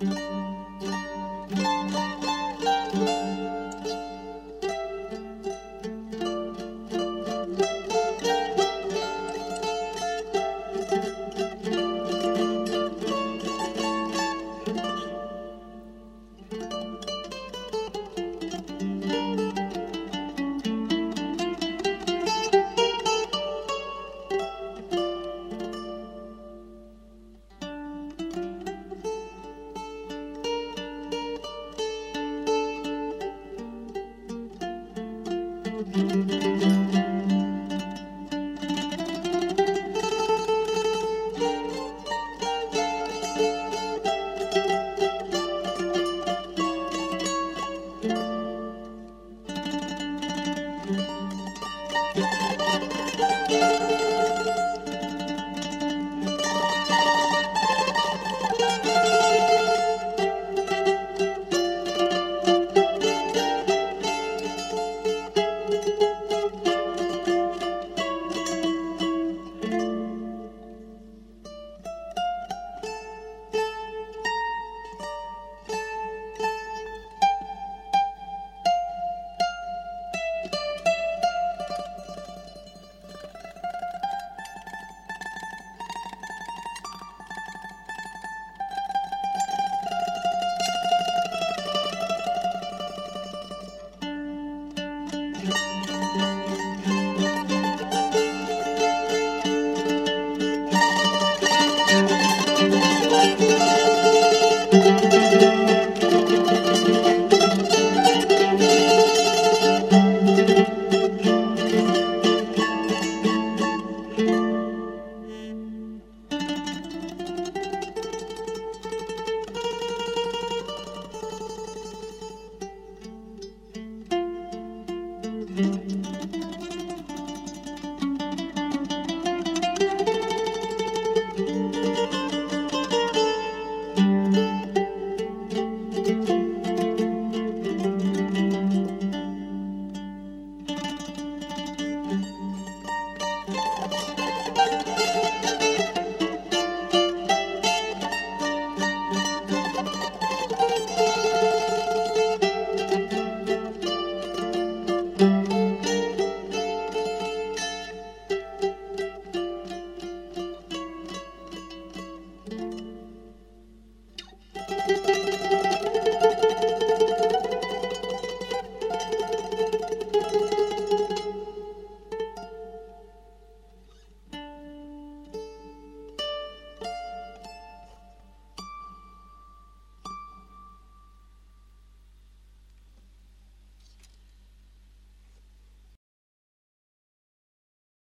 Música どんどんどん。Música